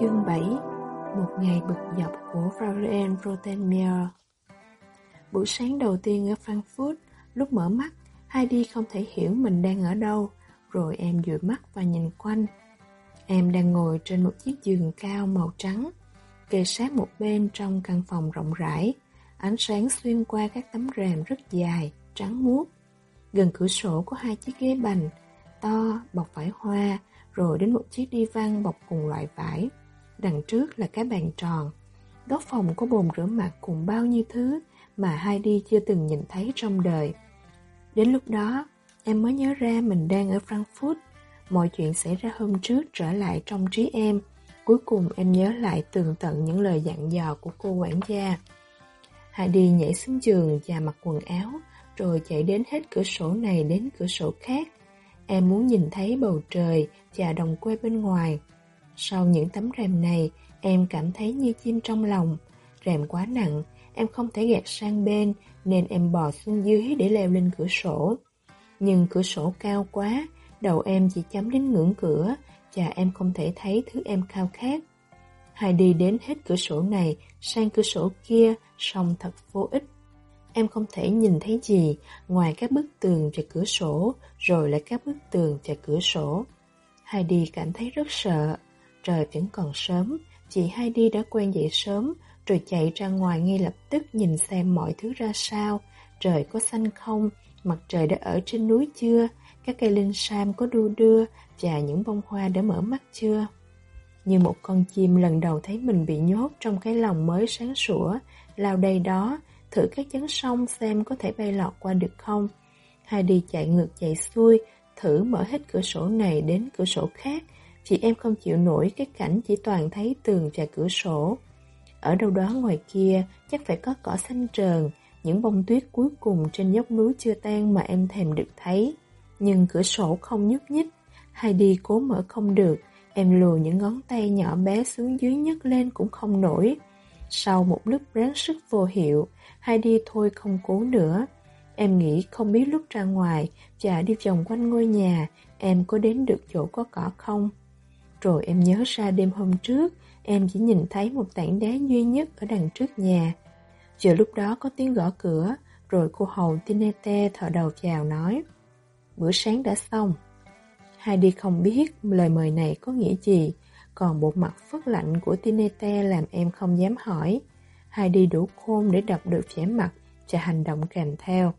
Chương 7 Một ngày bực dọc của Florian Rottenmeier Buổi sáng đầu tiên ở Frankfurt, lúc mở mắt, Heidi không thể hiểu mình đang ở đâu, rồi em dụi mắt và nhìn quanh. Em đang ngồi trên một chiếc giường cao màu trắng, kề sát một bên trong căn phòng rộng rãi, ánh sáng xuyên qua các tấm rèm rất dài, trắng muốt. Gần cửa sổ có hai chiếc ghế bành, to, bọc vải hoa, rồi đến một chiếc đi văn bọc cùng loại vải. Đằng trước là cái bàn tròn. Góc phòng có bồn rửa mặt cùng bao nhiêu thứ mà Heidi chưa từng nhìn thấy trong đời. Đến lúc đó, em mới nhớ ra mình đang ở Frankfurt. Mọi chuyện xảy ra hôm trước trở lại trong trí em. Cuối cùng em nhớ lại tường tận những lời dặn dò của cô quản gia. Heidi nhảy xuống giường và mặc quần áo, rồi chạy đến hết cửa sổ này đến cửa sổ khác. Em muốn nhìn thấy bầu trời và đồng quê bên ngoài. Sau những tấm rèm này, em cảm thấy như chim trong lòng. Rèm quá nặng, em không thể gạt sang bên nên em bò xuống dưới để leo lên cửa sổ. Nhưng cửa sổ cao quá, đầu em chỉ chấm đến ngưỡng cửa và em không thể thấy thứ em khao khát. Hai đi đến hết cửa sổ này sang cửa sổ kia, song thật vô ích. Em không thể nhìn thấy gì ngoài các bức tường và cửa sổ, rồi lại các bức tường và cửa sổ. Heidi cảm thấy rất sợ. Trời vẫn còn sớm, chị hai đi đã quen dậy sớm, rồi chạy ra ngoài ngay lập tức nhìn xem mọi thứ ra sao. Trời có xanh không? Mặt trời đã ở trên núi chưa? Các cây linh sam có đu đưa và những bông hoa đã mở mắt chưa? Như một con chim lần đầu thấy mình bị nhốt trong cái lòng mới sáng sủa, lao đây đó, thử các chấn sông xem có thể bay lọt qua được không. Heidi chạy ngược chạy xuôi, thử mở hết cửa sổ này đến cửa sổ khác, chị em không chịu nổi cái cảnh chỉ toàn thấy tường và cửa sổ. Ở đâu đó ngoài kia chắc phải có cỏ xanh trờn, những bông tuyết cuối cùng trên dốc núi chưa tan mà em thèm được thấy. Nhưng cửa sổ không nhúc nhích, hay đi cố mở không được, em lùa những ngón tay nhỏ bé xuống dưới nhấc lên cũng không nổi. Sau một lúc ráng sức vô hiệu, hay đi thôi không cố nữa. Em nghĩ không biết lúc ra ngoài và đi vòng quanh ngôi nhà, em có đến được chỗ có cỏ không? Rồi em nhớ ra đêm hôm trước, em chỉ nhìn thấy một tảng đá duy nhất ở đằng trước nhà. Giờ lúc đó có tiếng gõ cửa, rồi cô hầu Tinete thở đầu chào nói. Bữa sáng đã xong. Heidi không biết lời mời này có nghĩa gì, còn bộ mặt phất lạnh của Tinete làm em không dám hỏi. Heidi đủ khôn để đọc được vẻ mặt và hành động kèm theo.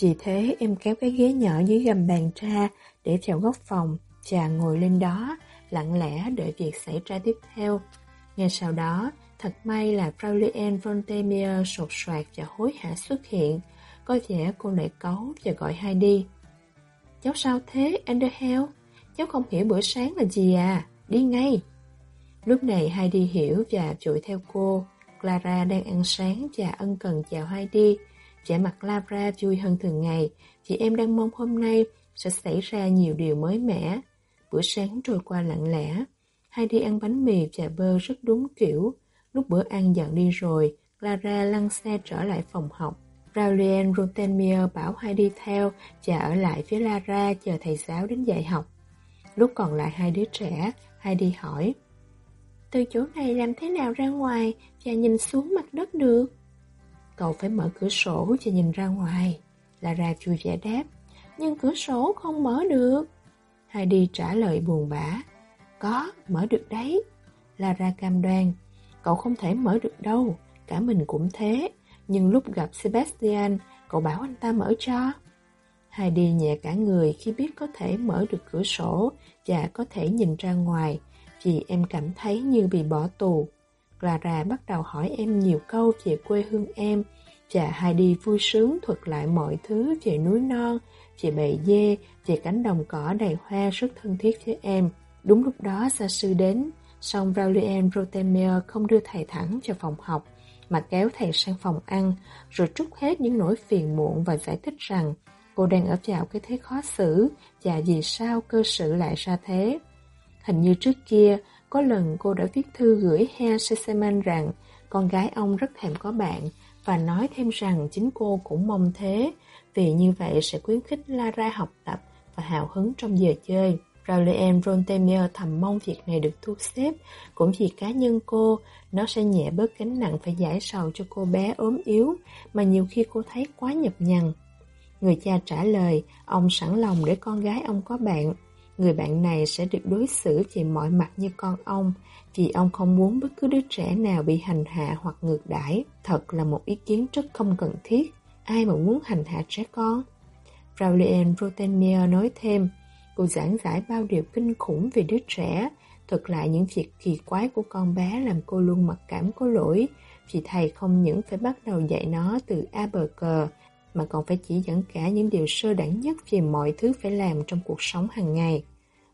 Vì thế em kéo cái ghế nhỏ dưới gầm bàn ra để vào góc phòng và ngồi lên đó, lặng lẽ đợi việc xảy ra tiếp theo. Ngay sau đó, thật may là Fraulein von sột soạt và hối hả xuất hiện. Có vẻ cô lại cấu và gọi hai đi. Cháu sao thế, Underhill? Cháu không hiểu bữa sáng là gì à? Đi ngay! Lúc này Heidi hiểu và chuỗi theo cô. Clara đang ăn sáng và ân cần chào Heidi. Vẻ mặt Clara vui hơn thường ngày, chị em đang mong hôm nay sẽ xảy ra nhiều điều mới mẻ. Bữa sáng trôi qua lặng lẽ. hai đi ăn bánh mì và bơ rất đúng kiểu. Lúc bữa ăn dọn đi rồi, Clara lăn xe trở lại phòng học. Raulien Rotenmier bảo Heidi theo và ở lại phía Lara chờ thầy giáo đến dạy học. Lúc còn lại hai đứa trẻ, Heidi hỏi Từ chỗ này làm thế nào ra ngoài và nhìn xuống mặt đất được? Cậu phải mở cửa sổ và nhìn ra ngoài. Lara vui vẻ đáp Nhưng cửa sổ không mở được. Heidi trả lời buồn bã Có, mở được đấy. Lara cam đoan Cậu không thể mở được đâu, cả mình cũng thế. Nhưng lúc gặp Sebastian, cậu bảo anh ta mở cho. Heidi nhẹ cả người khi biết có thể mở được cửa sổ và có thể nhìn ra ngoài, vì em cảm thấy như bị bỏ tù. Clara bắt đầu hỏi em nhiều câu về quê hương em, và Heidi vui sướng thuật lại mọi thứ về núi non, về bầy dê, về cánh đồng cỏ đầy hoa rất thân thiết với em. Đúng lúc đó gia sư đến, song Raulien Rotemer không đưa thầy thẳng cho phòng học, mà kéo thầy sang phòng ăn, rồi trút hết những nỗi phiền muộn và giải thích rằng cô đang ở vào cái thế khó xử và vì sao cơ sự lại ra thế. Hình như trước kia, có lần cô đã viết thư gửi He Seseman rằng con gái ông rất thèm có bạn và nói thêm rằng chính cô cũng mong thế vì như vậy sẽ khuyến khích Lara học tập và hào hứng trong giờ chơi. Raulien Rontemier thầm mong việc này được thu xếp, cũng vì cá nhân cô, nó sẽ nhẹ bớt gánh nặng phải giải sầu cho cô bé ốm yếu, mà nhiều khi cô thấy quá nhập nhằn. Người cha trả lời, ông sẵn lòng để con gái ông có bạn. Người bạn này sẽ được đối xử về mọi mặt như con ông, vì ông không muốn bất cứ đứa trẻ nào bị hành hạ hoặc ngược đãi. Thật là một ý kiến rất không cần thiết. Ai mà muốn hành hạ trẻ con? Fraulein Rotenier nói thêm, cô giảng giải bao điều kinh khủng về đứa trẻ, Thực lại những việc kỳ quái của con bé làm cô luôn mặc cảm có lỗi, vì thầy không những phải bắt đầu dạy nó từ A bờ cờ, mà còn phải chỉ dẫn cả những điều sơ đẳng nhất về mọi thứ phải làm trong cuộc sống hàng ngày.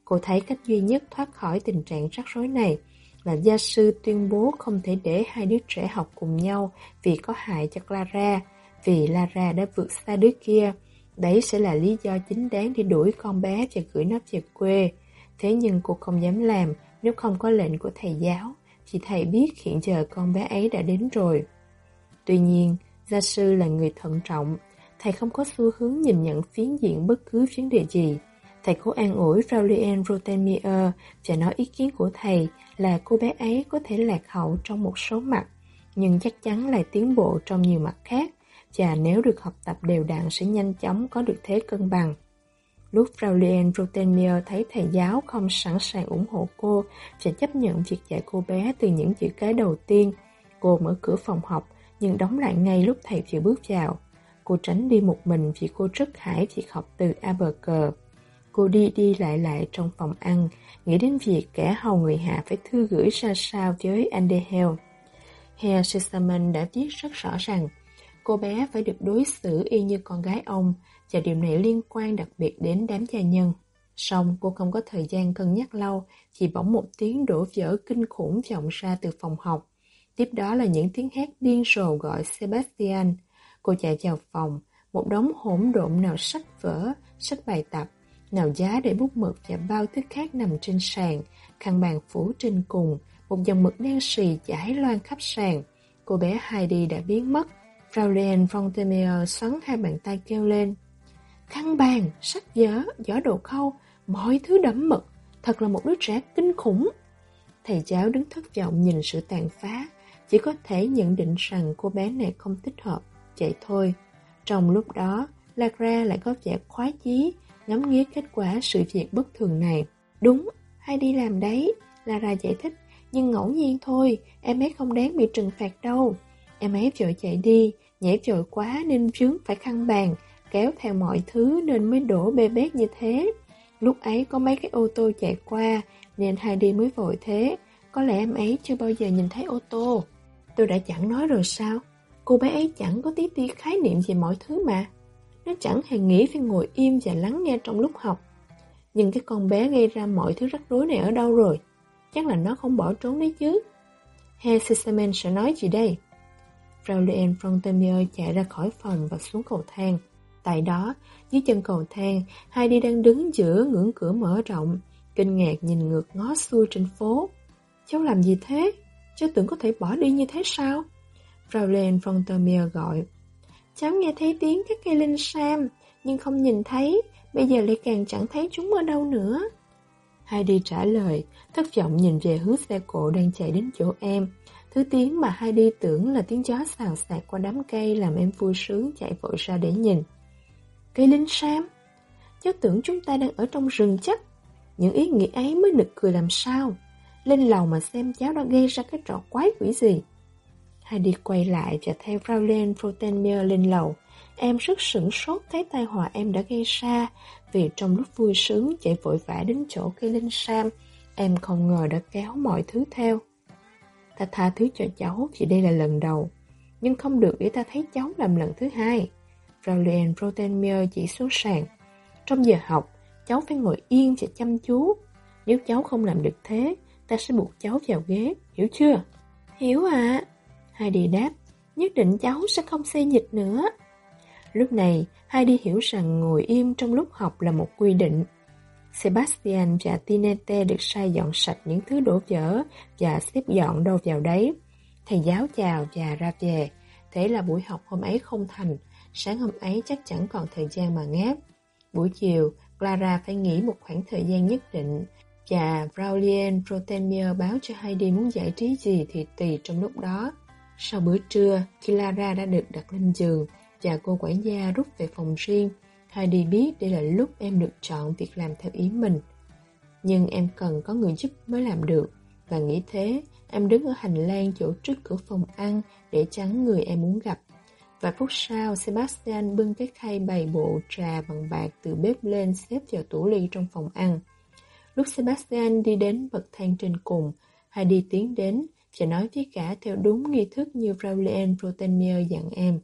Cô thấy cách duy nhất thoát khỏi tình trạng rắc rối này là gia sư tuyên bố không thể để hai đứa trẻ học cùng nhau vì có hại cho Clara, vì Lara đã vượt xa đứa kia. Đấy sẽ là lý do chính đáng để đuổi con bé và gửi nó về quê. Thế nhưng cô không dám làm nếu không có lệnh của thầy giáo, thì thầy biết hiện giờ con bé ấy đã đến rồi. Tuy nhiên, gia sư là người thận trọng, thầy không có xu hướng nhìn nhận phiến diện bất cứ vấn đề gì. Thầy cố an ủi Raulien Rotemier và nói ý kiến của thầy là cô bé ấy có thể lạc hậu trong một số mặt, nhưng chắc chắn là tiến bộ trong nhiều mặt khác, và nếu được học tập đều đặn sẽ nhanh chóng có được thế cân bằng. Lúc Raulien Rotemier thấy thầy giáo không sẵn sàng ủng hộ cô và chấp nhận việc dạy cô bé từ những chữ cái đầu tiên, cô mở cửa phòng học nhưng đóng lại ngay lúc thầy vừa bước vào. Cô tránh đi một mình vì cô rất hãi việc học từ Abercur. Cô đi đi lại lại trong phòng ăn, nghĩ đến việc kẻ hầu người hạ phải thư gửi ra sao với Andehel. Herr Sesaman đã viết rất rõ ràng, cô bé phải được đối xử y như con gái ông, và điều này liên quan đặc biệt đến đám gia nhân. Xong cô không có thời gian cân nhắc lâu, chỉ bỗng một tiếng đổ vỡ kinh khủng vọng ra từ phòng học. Tiếp đó là những tiếng hét điên rồ gọi Sebastian. Cô chạy vào phòng, một đống hỗn độn nào sách vở, sách bài tập, nào giá để bút mực và bao thứ khác nằm trên sàn, khăn bàn phủ trên cùng, một dòng mực đen xì chảy loan khắp sàn. Cô bé Heidi đã biến mất. Fraulein von Temer xoắn hai bàn tay kêu lên khăn bàn, sách vở, giỏ đồ khâu, mọi thứ đẫm mực, thật là một đứa trẻ kinh khủng. Thầy giáo đứng thất vọng nhìn sự tàn phá, chỉ có thể nhận định rằng cô bé này không thích hợp, vậy thôi. Trong lúc đó, Lagra lại có vẻ khoái chí, ngắm nghía kết quả sự việc bất thường này. Đúng, hay đi làm đấy, Lara giải thích, nhưng ngẫu nhiên thôi, em ấy không đáng bị trừng phạt đâu. Em ấy vội chạy đi, nhảy vội quá nên vướng phải khăn bàn, kéo theo mọi thứ nên mới đổ bê bết như thế. Lúc ấy có mấy cái ô tô chạy qua nên Heidi mới vội thế. Có lẽ em ấy chưa bao giờ nhìn thấy ô tô. Tôi đã chẳng nói rồi sao? Cô bé ấy chẳng có tí ti khái niệm về mọi thứ mà. Nó chẳng hề nghĩ phải ngồi im và lắng nghe trong lúc học. Nhưng cái con bé gây ra mọi thứ rắc rối này ở đâu rồi? Chắc là nó không bỏ trốn đấy chứ. Herr sisterman sẽ nói gì đây? Fraulein Frontemier chạy ra khỏi phòng và xuống cầu thang. Tại đó, dưới chân cầu thang, Heidi đang đứng giữa ngưỡng cửa mở rộng, kinh ngạc nhìn ngược ngó xuôi trên phố. Cháu làm gì thế? Cháu tưởng có thể bỏ đi như thế sao? Fraulein von Termier gọi. Cháu nghe thấy tiếng các cây linh sam, nhưng không nhìn thấy, bây giờ lại càng chẳng thấy chúng ở đâu nữa. Heidi trả lời, thất vọng nhìn về hướng xe cộ đang chạy đến chỗ em. Thứ tiếng mà Heidi tưởng là tiếng gió xào xạc qua đám cây làm em vui sướng chạy vội ra để nhìn. Cây linh sam Cháu tưởng chúng ta đang ở trong rừng chắc Những ý nghĩ ấy mới nực cười làm sao lên lầu mà xem cháu đã gây ra cái trò quái quỷ gì Heidi quay lại và theo Fraulein Frotenmier lên lầu Em rất sửng sốt thấy tai họa em đã gây ra Vì trong lúc vui sướng chạy vội vã đến chỗ cây linh sam Em không ngờ đã kéo mọi thứ theo Ta tha thứ cho cháu vì đây là lần đầu Nhưng không được để ta thấy cháu làm lần thứ hai Fraulein Rottenmeier chỉ xuống sàn. Trong giờ học, cháu phải ngồi yên và chăm chú. Nếu cháu không làm được thế, ta sẽ buộc cháu vào ghế, hiểu chưa? Hiểu ạ. À. Heidi đáp, nhất định cháu sẽ không xây dịch nữa. Lúc này, Heidi hiểu rằng ngồi im trong lúc học là một quy định. Sebastian và Tinete được sai dọn sạch những thứ đổ vỡ và xếp dọn đâu vào đấy. Thầy giáo chào và ra về. Thế là buổi học hôm ấy không thành, Sáng hôm ấy chắc chẳng còn thời gian mà ngáp. Buổi chiều, Clara phải nghỉ một khoảng thời gian nhất định và Braulien Protemier báo cho Heidi muốn giải trí gì thì tùy trong lúc đó. Sau bữa trưa, Clara đã được đặt lên giường và cô quản gia rút về phòng riêng. Heidi biết đây là lúc em được chọn việc làm theo ý mình. Nhưng em cần có người giúp mới làm được. Và nghĩ thế, em đứng ở hành lang chỗ trước cửa phòng ăn để chắn người em muốn gặp. Vài phút sau, Sebastian bưng cái khay bày bộ trà bằng bạc từ bếp lên xếp vào tủ ly trong phòng ăn. Lúc Sebastian đi đến bậc thang trên cùng, Heidi tiến đến và nói với cả theo đúng nghi thức như Raulien Protenmier dặn em.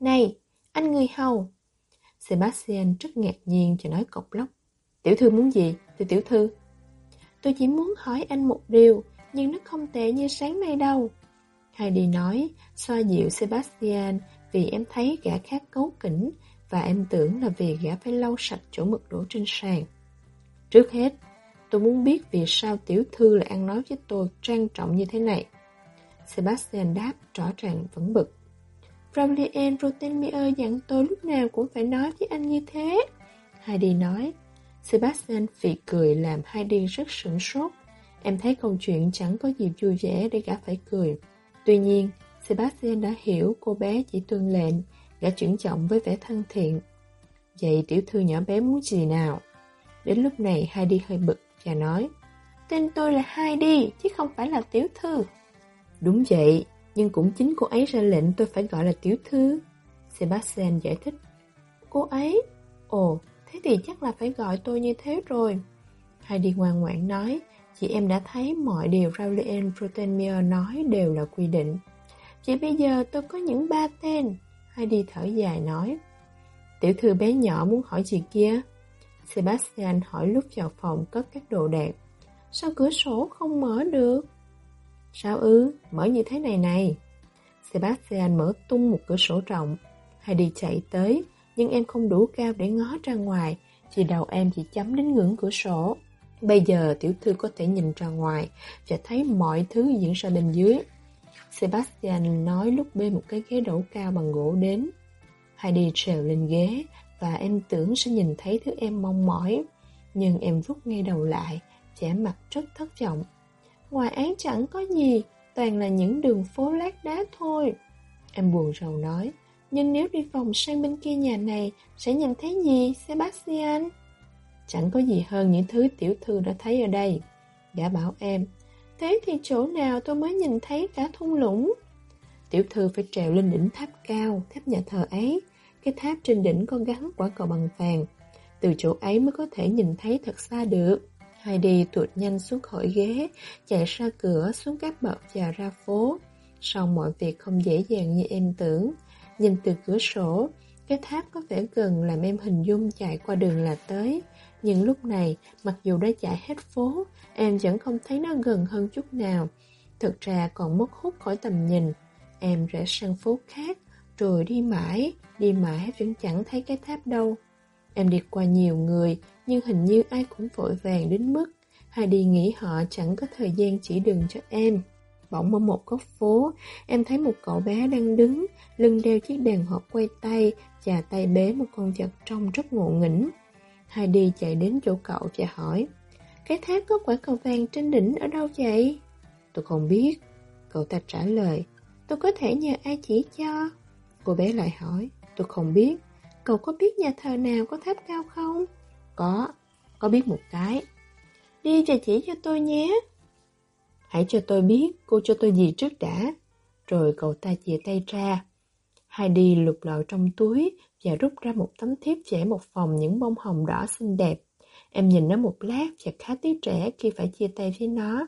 Này, anh người hầu! Sebastian rất ngạc nhiên và nói cộc lốc. Tiểu thư muốn gì, thì tiểu thư? Tôi chỉ muốn hỏi anh một điều, nhưng nó không tệ như sáng nay đâu. Heidi nói, xoa dịu Sebastian vì em thấy gã khác cấu kỉnh và em tưởng là vì gã phải lau sạch chỗ mực đổ trên sàn. Trước hết, tôi muốn biết vì sao tiểu thư lại ăn nói với tôi trang trọng như thế này. Sebastian đáp rõ ràng vẫn bực. Gabriel Rotenmier dặn tôi lúc nào cũng phải nói với anh như thế. Heidi nói. Sebastian phì cười làm Heidi rất sửng sốt. Em thấy câu chuyện chẳng có gì vui vẻ để gã phải cười. Tuy nhiên, Sebastian đã hiểu cô bé chỉ tuân lệnh, gã chuyển trọng với vẻ thân thiện. Vậy tiểu thư nhỏ bé muốn gì nào? Đến lúc này Heidi hơi bực và nói Tên tôi là Heidi chứ không phải là tiểu thư. Đúng vậy, nhưng cũng chính cô ấy ra lệnh tôi phải gọi là tiểu thư. Sebastian giải thích. Cô ấy? Ồ, thế thì chắc là phải gọi tôi như thế rồi. Heidi ngoan ngoãn nói, chị em đã thấy mọi điều Raulien Protenmier nói đều là quy định. Chỉ bây giờ tôi có những ba tên. Heidi thở dài nói. Tiểu thư bé nhỏ muốn hỏi chị kia? Sebastian hỏi lúc vào phòng cất các đồ đạc. Sao cửa sổ không mở được? Sao ư, mở như thế này này. Sebastian mở tung một cửa sổ rộng. Heidi chạy tới, nhưng em không đủ cao để ngó ra ngoài, chỉ đầu em chỉ chấm đến ngưỡng cửa sổ. Bây giờ tiểu thư có thể nhìn ra ngoài và thấy mọi thứ diễn ra bên dưới. Sebastian nói lúc bê một cái ghế đổ cao bằng gỗ đến. Heidi trèo lên ghế và em tưởng sẽ nhìn thấy thứ em mong mỏi. Nhưng em rút ngay đầu lại, trẻ mặt rất thất vọng. Ngoài án chẳng có gì, toàn là những đường phố lát đá thôi. Em buồn rầu nói, nhưng nếu đi vòng sang bên kia nhà này, sẽ nhìn thấy gì, Sebastian? Chẳng có gì hơn những thứ tiểu thư đã thấy ở đây. Gã bảo em, thế thì chỗ nào tôi mới nhìn thấy cả thung lũng? Tiểu thư phải trèo lên đỉnh tháp cao, tháp nhà thờ ấy. Cái tháp trên đỉnh có gắn quả cầu bằng vàng. Từ chỗ ấy mới có thể nhìn thấy thật xa được. Heidi tuột nhanh xuống khỏi ghế, chạy ra cửa xuống các bậc và ra phố. Sau mọi việc không dễ dàng như em tưởng. Nhìn từ cửa sổ, cái tháp có vẻ gần làm em hình dung chạy qua đường là tới. Nhưng lúc này, mặc dù đã chạy hết phố, em vẫn không thấy nó gần hơn chút nào. Thực ra còn mất hút khỏi tầm nhìn. Em rẽ sang phố khác, rồi đi mãi, đi mãi vẫn chẳng thấy cái tháp đâu. Em đi qua nhiều người, nhưng hình như ai cũng vội vàng đến mức hay đi nghĩ họ chẳng có thời gian chỉ đường cho em. Bỗng ở một góc phố, em thấy một cậu bé đang đứng, lưng đeo chiếc đèn hộp quay tay, và tay bế một con vật trông rất ngộ nghĩnh. Heidi chạy đến chỗ cậu và hỏi, cái tháp có quả cầu vàng trên đỉnh ở đâu vậy? Tôi không biết. Cậu ta trả lời, tôi có thể nhờ ai chỉ cho? Cô bé lại hỏi, tôi không biết. Cậu có biết nhà thờ nào có tháp cao không? Có, có biết một cái. Đi và chỉ cho tôi nhé. Hãy cho tôi biết cô cho tôi gì trước đã. Rồi cậu ta chìa tay ra. Heidi lục lọi trong túi và rút ra một tấm thiếp vẽ một phòng những bông hồng đỏ xinh đẹp. Em nhìn nó một lát và khá tiếc trẻ khi phải chia tay với nó.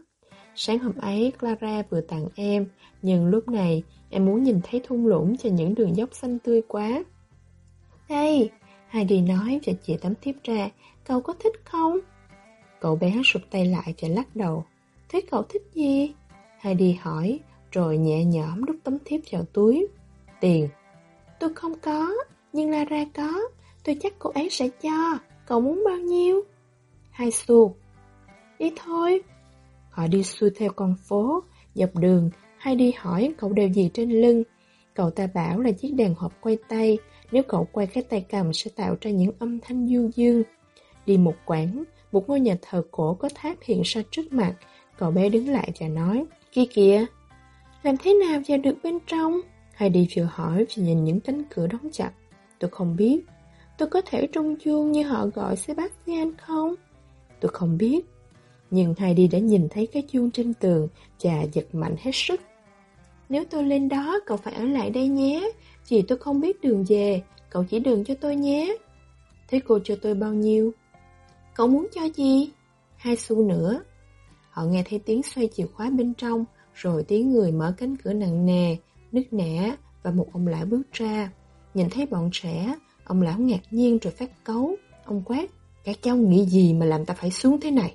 Sáng hôm ấy, Clara vừa tặng em, nhưng lúc này em muốn nhìn thấy thung lũng và những đường dốc xanh tươi quá. Đây, Heidi nói và chỉ tấm thiếp ra, cậu có thích không? Cậu bé sụp tay lại và lắc đầu. Thế cậu thích gì? Heidi hỏi, rồi nhẹ nhõm đút tấm thiếp vào túi. Tiền. Tôi không có, nhưng Lara có. Tôi chắc cô ấy sẽ cho. Cậu muốn bao nhiêu? Hai xu. Đi thôi. Họ đi xuôi theo con phố, dọc đường, hay đi hỏi cậu đeo gì trên lưng. Cậu ta bảo là chiếc đèn hộp quay tay, nếu cậu quay cái tay cầm sẽ tạo ra những âm thanh du dương. Đi một quãng, một ngôi nhà thờ cổ có tháp hiện ra trước mặt. Cậu bé đứng lại và nói, kia kìa, làm thế nào vào được bên trong? Heidi vừa hỏi vừa nhìn những cánh cửa đóng chặt. Tôi không biết. Tôi có thể trung chuông như họ gọi Sebastian không? Tôi không biết. Nhưng Heidi đã nhìn thấy cái chuông trên tường và giật mạnh hết sức. Nếu tôi lên đó, cậu phải ở lại đây nhé. Vì tôi không biết đường về, cậu chỉ đường cho tôi nhé. Thế cô cho tôi bao nhiêu? Cậu muốn cho gì? Hai xu nữa. Họ nghe thấy tiếng xoay chìa khóa bên trong, rồi tiếng người mở cánh cửa nặng nề, nứt nẻ và một ông lão bước ra. Nhìn thấy bọn trẻ, ông lão ngạc nhiên rồi phát cấu. Ông quát, các cháu nghĩ gì mà làm ta phải xuống thế này?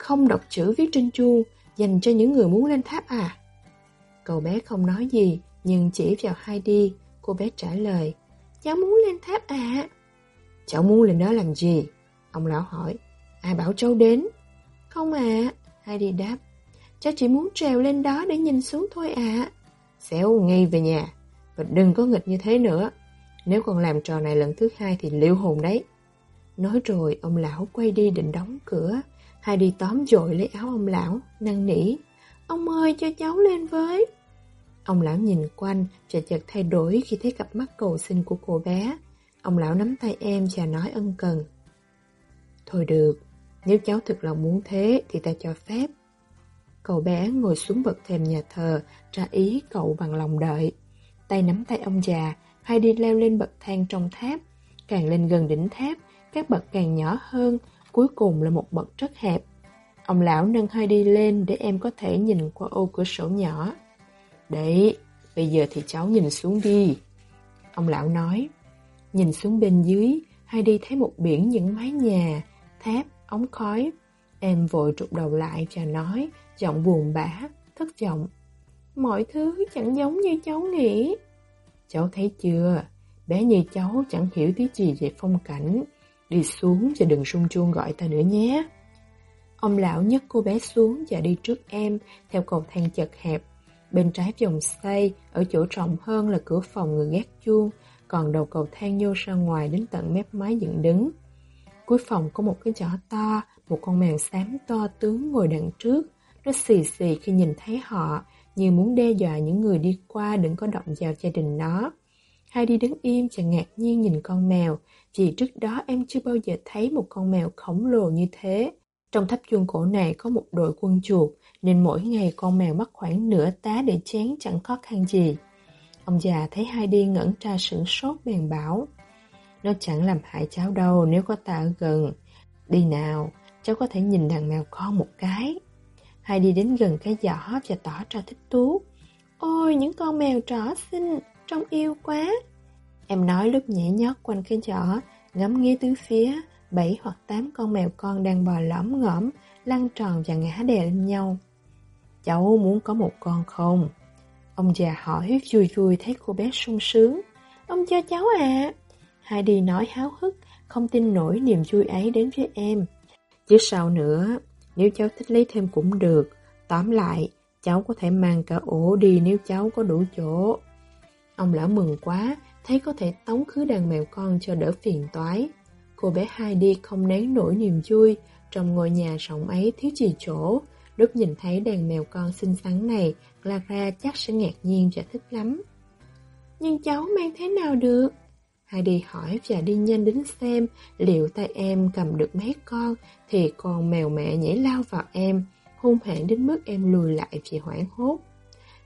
Không đọc chữ viết trên chuông, dành cho những người muốn lên tháp à? Cậu bé không nói gì, nhưng chỉ vào Heidi, cô bé trả lời, cháu muốn lên tháp à? Cháu muốn lên đó làm gì? Ông lão hỏi, ai bảo cháu đến? Không à, Heidi đáp, cháu chỉ muốn trèo lên đó để nhìn xuống thôi ạ. À. Xéo ngay về nhà, và đừng có nghịch như thế nữa. Nếu còn làm trò này lần thứ hai thì liệu hồn đấy. Nói rồi, ông lão quay đi định đóng cửa hai đi tóm dội lấy áo ông lão, năn nỉ. Ông ơi, cho cháu lên với. Ông lão nhìn quanh chợt chợt thay đổi khi thấy cặp mắt cầu xin của cô bé. Ông lão nắm tay em và nói ân cần. Thôi được, nếu cháu thực lòng muốn thế thì ta cho phép. Cậu bé ngồi xuống bậc thềm nhà thờ, ra ý cậu bằng lòng đợi. Tay nắm tay ông già, hai đi leo lên bậc thang trong tháp. Càng lên gần đỉnh tháp, các bậc càng nhỏ hơn, cuối cùng là một bậc rất hẹp. Ông lão nâng hai đi lên để em có thể nhìn qua ô cửa sổ nhỏ. Đấy, bây giờ thì cháu nhìn xuống đi. Ông lão nói. Nhìn xuống bên dưới, hai đi thấy một biển những mái nhà, tháp, ống khói. Em vội trục đầu lại và nói, giọng buồn bã, thất vọng. Mọi thứ chẳng giống như cháu nghĩ. Cháu thấy chưa, bé như cháu chẳng hiểu tí gì về phong cảnh. Đi xuống và đừng sung chuông gọi ta nữa nhé. Ông lão nhấc cô bé xuống và đi trước em theo cầu thang chật hẹp. Bên trái vòng xoay, ở chỗ rộng hơn là cửa phòng người gác chuông, còn đầu cầu thang nhô ra ngoài đến tận mép mái dựng đứng. Cuối phòng có một cái giỏ to, một con mèo xám to tướng ngồi đằng trước. Nó xì xì khi nhìn thấy họ, như muốn đe dọa những người đi qua đừng có động vào gia đình nó. Hai đi đứng im và ngạc nhiên nhìn con mèo, vì trước đó em chưa bao giờ thấy một con mèo khổng lồ như thế. Trong tháp chuông cổ này có một đội quân chuột, nên mỗi ngày con mèo mất khoảng nửa tá để chén chẳng khó khăn gì. Ông già thấy hai đi ngẩn ra sửng sốt bèn bảo. Nó chẳng làm hại cháu đâu nếu có ta ở gần. Đi nào, cháu có thể nhìn đàn mèo con một cái. Hai đi đến gần cái giỏ và tỏ ra thích thú. Ôi, những con mèo trỏ xinh, trông yêu quá. Em nói lúc nhảy nhót quanh cái giỏ, ngắm nghía tứ phía, bảy hoặc tám con mèo con đang bò lõm ngõm, lăn tròn và ngã đè lên nhau. Cháu muốn có một con không? Ông già hỏi vui vui thấy cô bé sung sướng. Ông cho cháu à? Heidi nói háo hức, không tin nổi niềm vui ấy đến với em. Chứ sao nữa, nếu cháu thích lấy thêm cũng được. Tóm lại, cháu có thể mang cả ổ đi nếu cháu có đủ chỗ. Ông lão mừng quá, thấy có thể tống khứ đàn mèo con cho đỡ phiền toái. Cô bé Heidi không nén nổi niềm vui, trong ngôi nhà rộng ấy thiếu gì chỗ. Lúc nhìn thấy đàn mèo con xinh xắn này, Clara chắc sẽ ngạc nhiên và thích lắm. Nhưng cháu mang thế nào được? Heidi hỏi và đi nhanh đến xem liệu tay em cầm được mấy con thì con mèo mẹ nhảy lao vào em, hung hãn đến mức em lùi lại vì hoảng hốt.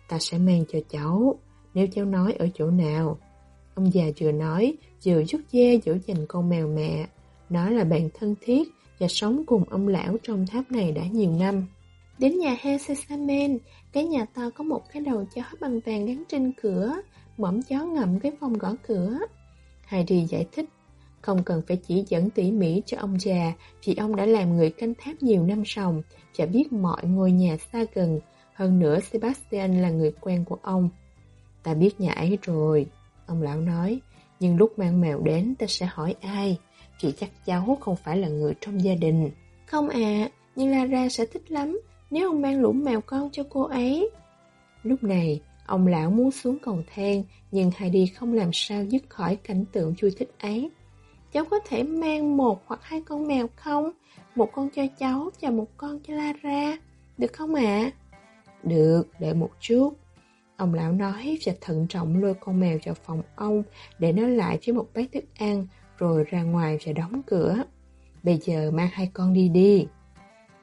Ta sẽ mang cho cháu, nếu cháu nói ở chỗ nào. Ông già vừa nói, vừa rút dê dỗ dành con mèo mẹ. Nó là bạn thân thiết và sống cùng ông lão trong tháp này đã nhiều năm. Đến nhà Hesesamen, cái nhà to có một cái đầu chó bằng vàng gắn trên cửa, mõm chó ngậm cái phòng gõ cửa. Heidi giải thích, không cần phải chỉ dẫn tỉ mỉ cho ông già vì ông đã làm người canh tháp nhiều năm sòng và biết mọi ngôi nhà xa gần. Hơn nữa Sebastian là người quen của ông. Ta biết nhà ấy rồi, ông lão nói, nhưng lúc mang mèo đến ta sẽ hỏi ai, Chị chắc cháu không phải là người trong gia đình. Không à, nhưng Lara sẽ thích lắm nếu ông mang lũ mèo con cho cô ấy. Lúc này, ông lão muốn xuống cầu thang, nhưng Heidi không làm sao dứt khỏi cảnh tượng chui thích ấy. cháu có thể mang một hoặc hai con mèo không? Một con cho cháu và một con cho Lara, được không ạ? Được, đợi một chút. Ông lão nói và thận trọng lôi con mèo vào phòng ông để nó lại với một bát thức ăn rồi ra ngoài và đóng cửa. Bây giờ mang hai con đi đi.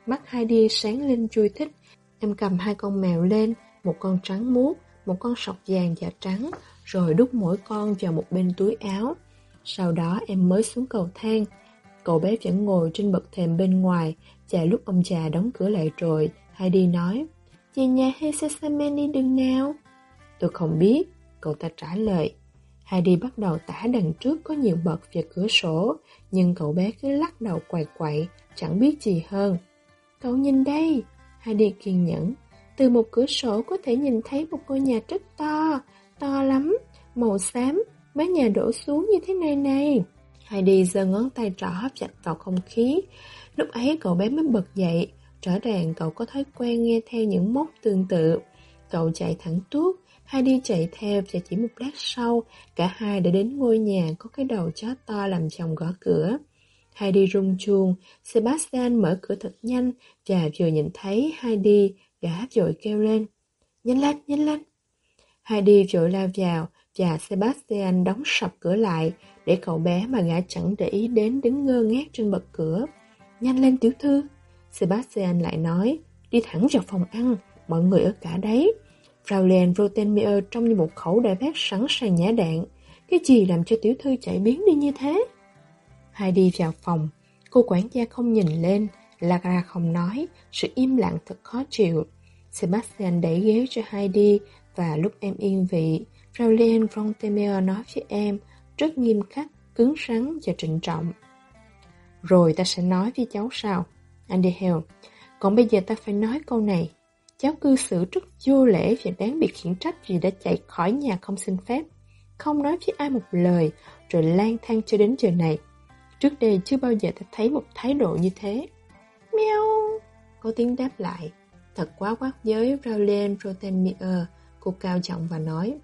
Mắt hai đi sáng lên chui thích. Em cầm hai con mèo lên, một con trắng muốt, một con sọc vàng và trắng, rồi đút mỗi con vào một bên túi áo. Sau đó em mới xuống cầu thang. Cậu bé vẫn ngồi trên bậc thềm bên ngoài, và lúc ông già đóng cửa lại rồi, Heidi nói, Về nhà hay Sesame đi đường nào? Tôi không biết, cậu ta trả lời. Heidi bắt đầu tả đằng trước có nhiều bậc về cửa sổ, nhưng cậu bé cứ lắc đầu quậy quậy, chẳng biết gì hơn. Cậu nhìn đây, Heidi kiên nhẫn. Từ một cửa sổ có thể nhìn thấy một ngôi nhà rất to, to lắm, màu xám, mái nhà đổ xuống như thế này này. Heidi giơ ngón tay trỏ hấp chặt vào không khí. Lúc ấy cậu bé mới bật dậy, rõ ràng cậu có thói quen nghe theo những mốc tương tự. Cậu chạy thẳng tuốt, Heidi chạy theo và chỉ một lát sau, cả hai đã đến ngôi nhà có cái đầu chó to làm chồng gõ cửa. Heidi rung chuông, Sebastian mở cửa thật nhanh và vừa nhìn thấy Heidi, gã vội kêu lên. Nhanh lên, nhanh lên. Heidi vội lao vào và Sebastian đóng sập cửa lại để cậu bé mà gã chẳng để ý đến đứng ngơ ngác trên bậc cửa. Nhanh lên tiểu thư. Sebastian lại nói, đi thẳng vào phòng ăn, mọi người ở cả đấy. Fraulein Rotenmeier trông như một khẩu đại bác sẵn sàng nhả đạn. Cái gì làm cho tiểu thư chạy biến đi như thế? Heidi vào phòng, cô quản gia không nhìn lên, Lara không nói, sự im lặng thật khó chịu. Sebastian đẩy ghế cho Heidi và lúc em yên vị, Fraulein Rottenmeier nói với em, rất nghiêm khắc, cứng rắn và trịnh trọng. Rồi ta sẽ nói với cháu sao? Andy Hill, còn bây giờ ta phải nói câu này. Cháu cư xử rất vô lễ và đáng bị khiển trách vì đã chạy khỏi nhà không xin phép. Không nói với ai một lời, rồi lang thang cho đến giờ này. Trước đây chưa bao giờ ta thấy một thái độ như thế. Mèo! Có tiếng đáp lại. Thật quá quát giới Raulian Rotemier, Cô cao giọng và nói.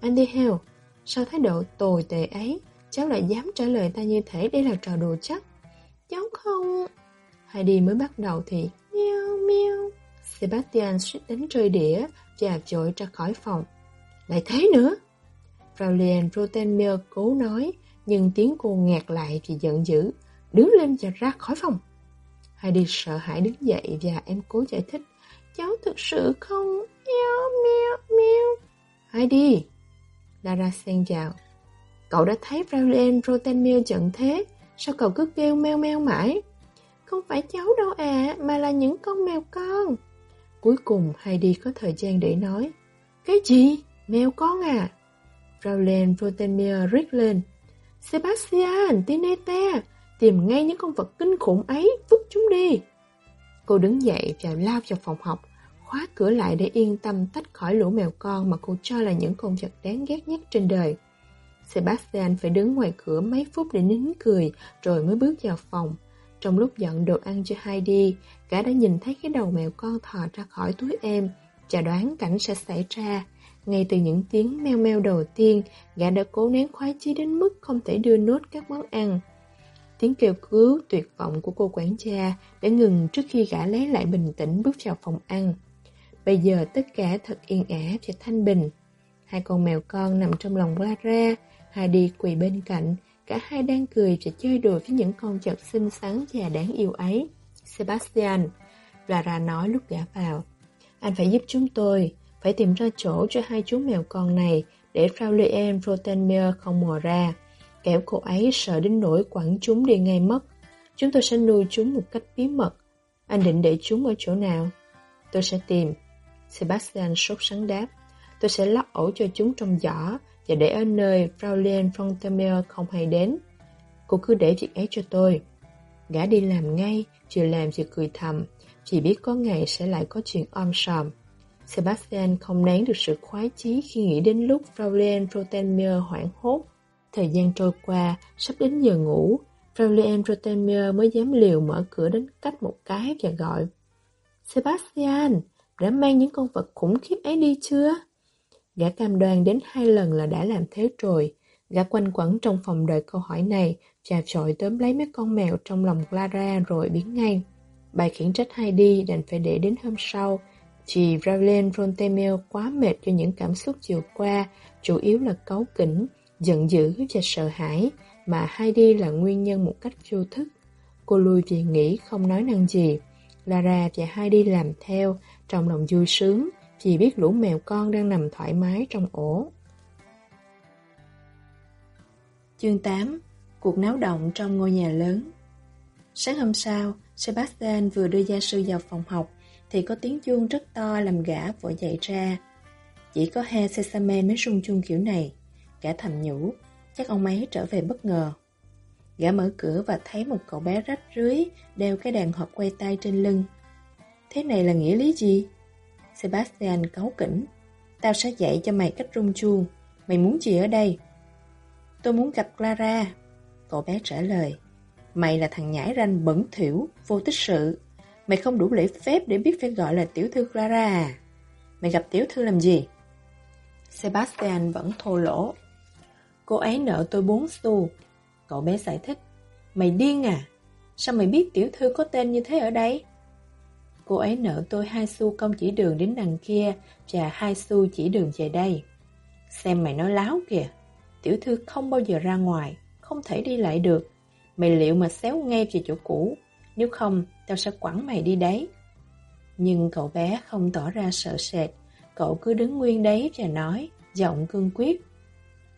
Andy Hill, sao thái độ tồi tệ ấy? Cháu lại dám trả lời ta như thế đây là trò đùa chắc. Cháu không... Heidi mới bắt đầu thì Miêu miêu Sebastian suýt đánh rơi đĩa và trội ra khỏi phòng. Lại thế nữa? Fraulein Rottenmeier cố nói, nhưng tiếng cô ngạt lại vì giận dữ. Đứng lên và ra khỏi phòng. Heidi sợ hãi đứng dậy và em cố giải thích. Cháu thực sự không... Mèo, mèo, mèo. Heidi. Lara xen vào. Cậu đã thấy Fraulein Rottenmeier giận thế. Sao cậu cứ kêu meo meo mãi? Không phải cháu đâu à, mà là những con mèo con. Cuối cùng Heidi có thời gian để nói. Cái gì? Mèo con à? Fraulein Rottenmeier rít lên. Sebastian, Tineta Tìm ngay những con vật kinh khủng ấy Vứt chúng đi. Cô đứng dậy và lao vào phòng học Khóa cửa lại để yên tâm tách khỏi lũ mèo con Mà cô cho là những con vật đáng ghét nhất trên đời. Sebastian phải đứng ngoài cửa mấy phút để nín cười Rồi mới bước vào phòng. Trong lúc dọn đồ ăn cho Heidi, gã đã nhìn thấy cái đầu mèo con thò ra khỏi túi em, chả đoán cảnh sẽ xảy ra. Ngay từ những tiếng meo meo đầu tiên, gã đã cố nén khoái chí đến mức không thể đưa nốt các món ăn. Tiếng kêu cứu tuyệt vọng của cô quản gia đã ngừng trước khi gã lấy lại bình tĩnh bước vào phòng ăn. Bây giờ tất cả thật yên ả và thanh bình. Hai con mèo con nằm trong lòng Clara, Heidi quỳ bên cạnh, Cả hai đang cười và chơi đùa với những con vật xinh xắn và đáng yêu ấy. Sebastian, Rara nói lúc gã vào. Anh phải giúp chúng tôi, phải tìm ra chỗ cho hai chú mèo con này để Fraulein Rotenmeier không mò ra. Kẻo cô ấy sợ đến nỗi quẳng chúng đi ngay mất. Chúng tôi sẽ nuôi chúng một cách bí mật. Anh định để chúng ở chỗ nào? Tôi sẽ tìm. Sebastian sốt sắng đáp. Tôi sẽ lắp ổ cho chúng trong giỏ và để ở nơi Fraulein Fontaine không hay đến. Cô cứ để việc ấy cho tôi. Gã đi làm ngay, vừa làm vừa cười thầm, chỉ biết có ngày sẽ lại có chuyện om sòm. Sebastian không nén được sự khoái chí khi nghĩ đến lúc Fraulein Rottenmeier hoảng hốt. Thời gian trôi qua, sắp đến giờ ngủ, Fraulein Rottenmeier mới dám liều mở cửa đến cách một cái và gọi. Sebastian, đã mang những con vật khủng khiếp ấy đi chưa? Gã cam đoan đến hai lần là đã làm thế rồi. Gã quanh quẩn trong phòng đợi câu hỏi này, chà chọi tóm lấy mấy con mèo trong lòng Clara rồi biến ngay. Bài khiển trách Heidi đành phải để đến hôm sau. Chị Rowland Frontemel quá mệt cho những cảm xúc chiều qua, chủ yếu là cáu kỉnh, giận dữ và sợ hãi, mà Heidi là nguyên nhân một cách vô thức. Cô lui về nghỉ không nói năng gì. Lara và Heidi làm theo, trong lòng vui sướng, vì biết lũ mèo con đang nằm thoải mái trong ổ. Chương 8 Cuộc náo động trong ngôi nhà lớn Sáng hôm sau, Sebastian vừa đưa gia sư vào phòng học thì có tiếng chuông rất to làm gã vội dậy ra. Chỉ có he Sesame mới rung chuông kiểu này. Gã thầm nhủ, chắc ông ấy trở về bất ngờ. Gã mở cửa và thấy một cậu bé rách rưới đeo cái đàn hộp quay tay trên lưng. Thế này là nghĩa lý gì? Sebastian cáu kỉnh. Tao sẽ dạy cho mày cách rung chuông. Mày muốn gì ở đây? Tôi muốn gặp Clara. Cậu bé trả lời. Mày là thằng nhãi ranh bẩn thỉu, vô tích sự. Mày không đủ lễ phép để biết phải gọi là tiểu thư Clara à? Mày gặp tiểu thư làm gì? Sebastian vẫn thô lỗ. Cô ấy nợ tôi 4 xu. Cậu bé giải thích. Mày điên à? Sao mày biết tiểu thư có tên như thế ở đây? Cô ấy nợ tôi hai xu công chỉ đường đến đằng kia và hai xu chỉ đường về đây. Xem mày nói láo kìa. Tiểu thư không bao giờ ra ngoài, không thể đi lại được. Mày liệu mà xéo ngay về chỗ cũ, nếu không tao sẽ quẳng mày đi đấy. Nhưng cậu bé không tỏ ra sợ sệt, cậu cứ đứng nguyên đấy và nói, giọng cương quyết.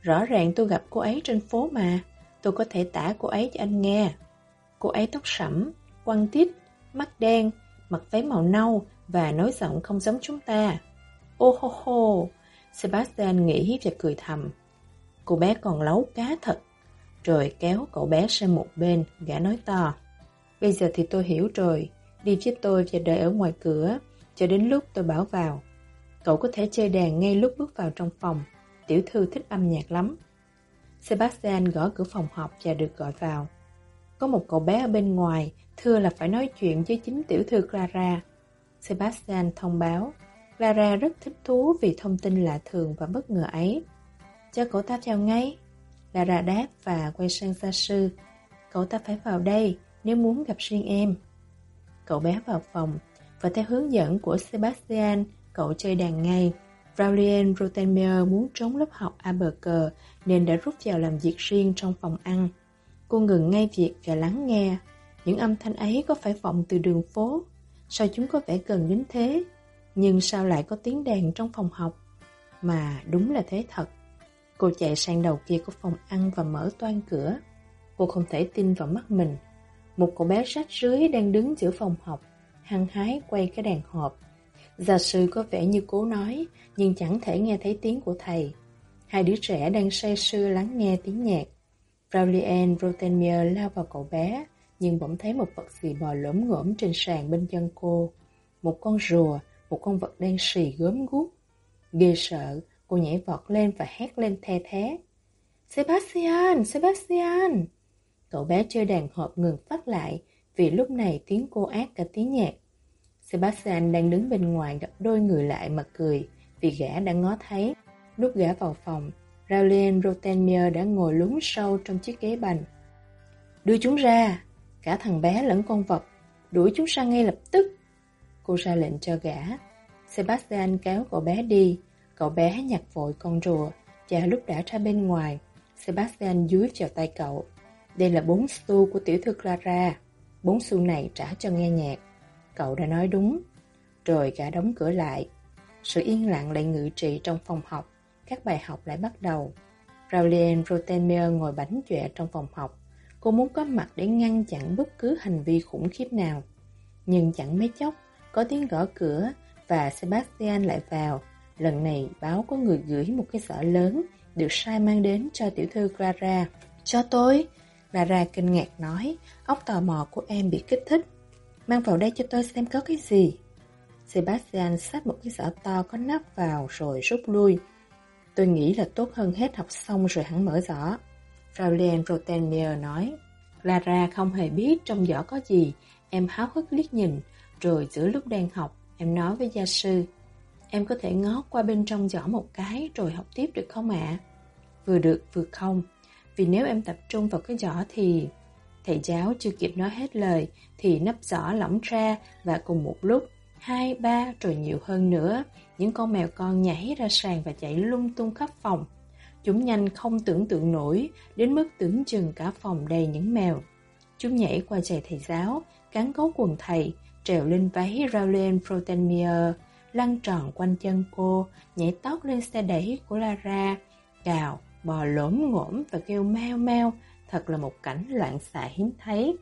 Rõ ràng tôi gặp cô ấy trên phố mà, tôi có thể tả cô ấy cho anh nghe. Cô ấy tóc sẫm, quăng tít, mắt đen, mặc váy màu nâu và nói giọng không giống chúng ta. Ô hô hô, Sebastian nghĩ và cười thầm. Cô bé còn lấu cá thật. Rồi kéo cậu bé sang một bên, gã nói to. Bây giờ thì tôi hiểu rồi, đi với tôi và đợi ở ngoài cửa, cho đến lúc tôi bảo vào. Cậu có thể chơi đàn ngay lúc bước vào trong phòng, tiểu thư thích âm nhạc lắm. Sebastian gõ cửa phòng họp và được gọi vào. Có một cậu bé ở bên ngoài, thưa là phải nói chuyện với chính tiểu thư Clara. Sebastian thông báo, Clara rất thích thú vì thông tin lạ thường và bất ngờ ấy. Cho cậu ta chào ngay. Lara đáp và quay sang gia sư. Cậu ta phải vào đây nếu muốn gặp riêng em. Cậu bé vào phòng và theo hướng dẫn của Sebastian, cậu chơi đàn ngay. Raulien Rotenmeier muốn trốn lớp học Aberker nên đã rút vào làm việc riêng trong phòng ăn. Cô ngừng ngay việc và lắng nghe. Những âm thanh ấy có phải vọng từ đường phố? Sao chúng có vẻ gần đến thế? Nhưng sao lại có tiếng đàn trong phòng học? Mà đúng là thế thật. Cô chạy sang đầu kia của phòng ăn và mở toan cửa. Cô không thể tin vào mắt mình. Một cậu bé rách rưới đang đứng giữa phòng học, hăng hái quay cái đàn hộp. Gia sư có vẻ như cố nói, nhưng chẳng thể nghe thấy tiếng của thầy. Hai đứa trẻ đang say sưa lắng nghe tiếng nhạc. Raulien Rottenmeier lao vào cậu bé, nhưng bỗng thấy một vật gì bò lốm ngỗm trên sàn bên chân cô. Một con rùa, một con vật đen xì gớm guốc. Ghê sợ, cô nhảy vọt lên và hét lên the thế. Sebastian, Sebastian! Cậu bé chơi đàn hộp ngừng phát lại vì lúc này tiếng cô ác cả tiếng nhạc. Sebastian đang đứng bên ngoài gặp đôi người lại mà cười vì gã đã ngó thấy. Lúc gã vào phòng, Raulien Rottenmeier đã ngồi lún sâu trong chiếc ghế bành. Đưa chúng ra! Cả thằng bé lẫn con vật, đuổi chúng ra ngay lập tức. Cô ra lệnh cho gã. Sebastian kéo cậu bé đi, cậu bé nhặt vội con rùa, và lúc đã ra bên ngoài, Sebastian dúi vào tay cậu. Đây là bốn xu của tiểu thư Clara. Bốn xu này trả cho nghe nhạc. Cậu đã nói đúng. Rồi gã đóng cửa lại. Sự yên lặng lại ngự trị trong phòng học. Các bài học lại bắt đầu. Raulien Rotenmeier ngồi bánh chọe trong phòng học. Cô muốn có mặt để ngăn chặn bất cứ hành vi khủng khiếp nào. Nhưng chẳng mấy chốc, có tiếng gõ cửa và Sebastian lại vào. Lần này báo có người gửi một cái giỏ lớn được sai mang đến cho tiểu thư Clara. Cho tôi, Clara kinh ngạc nói, óc tò mò của em bị kích thích. Mang vào đây cho tôi xem có cái gì. Sebastian xách một cái giỏ to có nắp vào rồi rút lui. Tôi nghĩ là tốt hơn hết học xong rồi hắn mở giỏ. Fraulein Rottenmeier nói. Clara không hề biết trong giỏ có gì. Em háo hức liếc nhìn. Rồi giữa lúc đang học, em nói với gia sư. Em có thể ngó qua bên trong giỏ một cái rồi học tiếp được không ạ? Vừa được vừa không. Vì nếu em tập trung vào cái giỏ thì... Thầy giáo chưa kịp nói hết lời thì nắp giỏ lỏng ra và cùng một lúc, hai, ba rồi nhiều hơn nữa, những con mèo con nhảy ra sàn và chạy lung tung khắp phòng. Chúng nhanh không tưởng tượng nổi, đến mức tưởng chừng cả phòng đầy những mèo. Chúng nhảy qua giày thầy giáo, cắn cấu quần thầy, trèo lên váy Rowland Protenmier, lăn tròn quanh chân cô, nhảy tóc lên xe đẩy của Lara, cào, bò lốm ngỗm và kêu meo meo, thật là một cảnh loạn xạ hiếm thấy.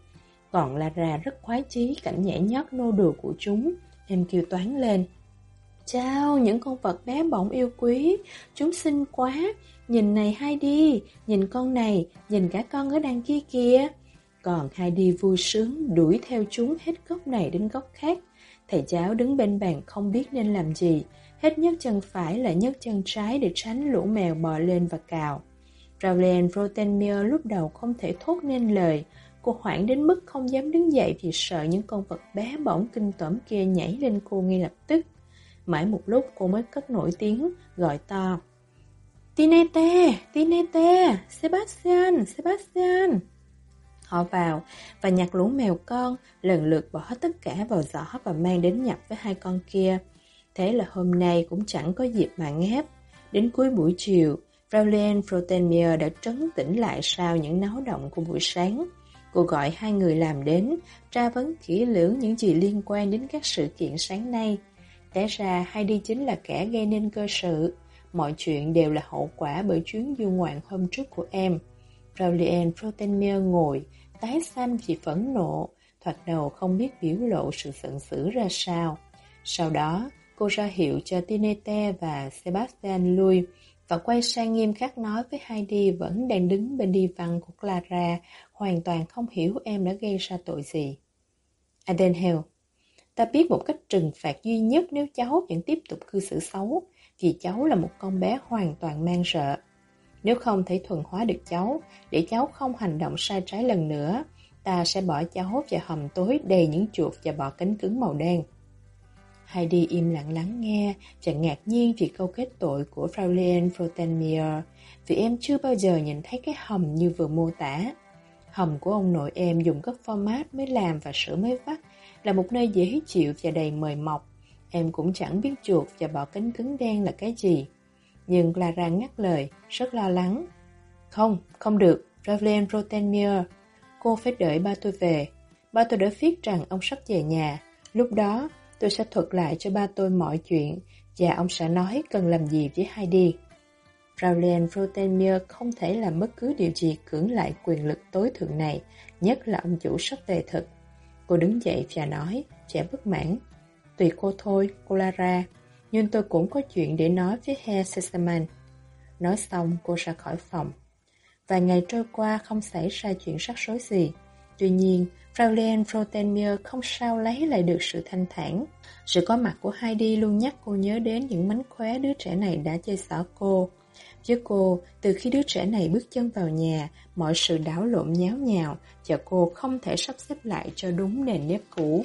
Còn Lara rất khoái chí cảnh nhảy nhót nô đùa của chúng, em kêu toán lên. Chao, những con vật bé bỏng yêu quý, chúng xinh quá, nhìn này hay đi, nhìn con này, nhìn cả con ở đằng kia kìa. Còn Heidi vui sướng đuổi theo chúng hết góc này đến góc khác. Thầy giáo đứng bên bàn không biết nên làm gì, hết nhấc chân phải lại nhấc chân trái để tránh lũ mèo bò lên và cào. Rowland Rotenmier lúc đầu không thể thốt nên lời, cô hoảng đến mức không dám đứng dậy vì sợ những con vật bé bỏng kinh tởm kia nhảy lên cô ngay lập tức. Mãi một lúc cô mới cất nổi tiếng, gọi to. Tinete, Tinete, Sebastian, Sebastian. Họ vào và nhặt lũ mèo con, lần lượt bỏ tất cả vào giỏ và mang đến nhập với hai con kia. Thế là hôm nay cũng chẳng có dịp mà ngáp. Đến cuối buổi chiều, Fraulein Frotenmier đã trấn tĩnh lại sau những náo động của buổi sáng. Cô gọi hai người làm đến, tra vấn kỹ lưỡng những gì liên quan đến các sự kiện sáng nay. Té ra Heidi chính là kẻ gây nên cơ sự. Mọi chuyện đều là hậu quả bởi chuyến du ngoạn hôm trước của em. Fraulein Frotenmier ngồi, tái xanh vì phẫn nộ, thoạt đầu không biết biểu lộ sự giận dữ ra sao. Sau đó, cô ra hiệu cho Tinete và Sebastian lui và quay sang nghiêm khắc nói với Heidi vẫn đang đứng bên đi văn của Clara, hoàn toàn không hiểu em đã gây ra tội gì. Adenhel, ta biết một cách trừng phạt duy nhất nếu cháu vẫn tiếp tục cư xử xấu, vì cháu là một con bé hoàn toàn mang sợ. Nếu không thể thuần hóa được cháu, để cháu không hành động sai trái lần nữa, ta sẽ bỏ cháu vào hầm tối đầy những chuột và bọ cánh cứng màu đen. Heidi im lặng lắng nghe và ngạc nhiên vì câu kết tội của Fraulein Frotenmier vì em chưa bao giờ nhìn thấy cái hầm như vừa mô tả. Hầm của ông nội em dùng các format mới làm và sửa mới vắt là một nơi dễ chịu và đầy mời mọc. Em cũng chẳng biết chuột và bọ cánh cứng đen là cái gì. Nhưng Clara ngắt lời, rất lo lắng. Không, không được, Ravlen Rotenmier. Cô phải đợi ba tôi về. Ba tôi đã viết rằng ông sắp về nhà. Lúc đó, tôi sẽ thuật lại cho ba tôi mọi chuyện và ông sẽ nói cần làm gì với Heidi. Ravlen Rotenmier không thể làm bất cứ điều gì cưỡng lại quyền lực tối thượng này, nhất là ông chủ sắp về thực. Cô đứng dậy và nói, trẻ bất mãn. Tùy cô thôi, cô Lara nhưng tôi cũng có chuyện để nói với Herr Sesemann. Nói xong cô ra khỏi phòng. Vài ngày trôi qua không xảy ra chuyện rắc rối gì. Tuy nhiên, Fraulein Frotenmier không sao lấy lại được sự thanh thản. Sự có mặt của Heidi luôn nhắc cô nhớ đến những mánh khóe đứa trẻ này đã chơi xỏ cô. Với cô, từ khi đứa trẻ này bước chân vào nhà, mọi sự đảo lộn nháo nhào chờ cô không thể sắp xếp lại cho đúng nền nếp cũ.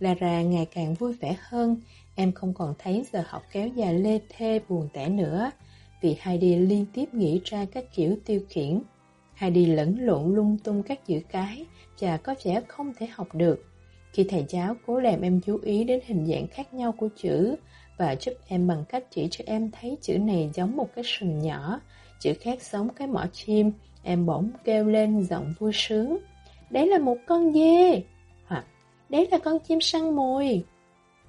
Lara ngày càng vui vẻ hơn, Em không còn thấy giờ học kéo dài lê thê buồn tẻ nữa, Vì Heidi liên tiếp nghĩ ra các kiểu tiêu khiển. Heidi lẫn lộn lung tung các chữ cái Và có vẻ không thể học được. Khi thầy giáo cố làm em chú ý đến hình dạng khác nhau của chữ Và giúp em bằng cách chỉ cho em thấy chữ này giống một cái sừng nhỏ, Chữ khác giống cái mỏ chim, Em bỗng kêu lên giọng vui sướng. Đấy là một con dê! Hoặc đấy là con chim săn mồi!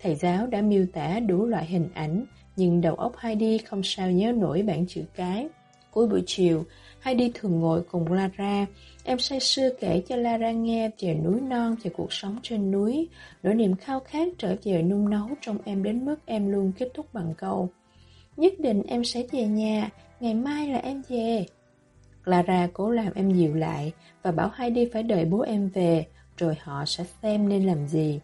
Thầy giáo đã miêu tả đủ loại hình ảnh, nhưng đầu óc Heidi không sao nhớ nổi bản chữ cái. Cuối buổi chiều, Heidi thường ngồi cùng Lara. Em say sưa kể cho Lara nghe về núi non về cuộc sống trên núi. Nỗi niềm khao khát trở về nung nấu trong em đến mức em luôn kết thúc bằng câu. Nhất định em sẽ về nhà, ngày mai là em về. Lara cố làm em dịu lại và bảo Heidi phải đợi bố em về, rồi họ sẽ xem nên làm gì.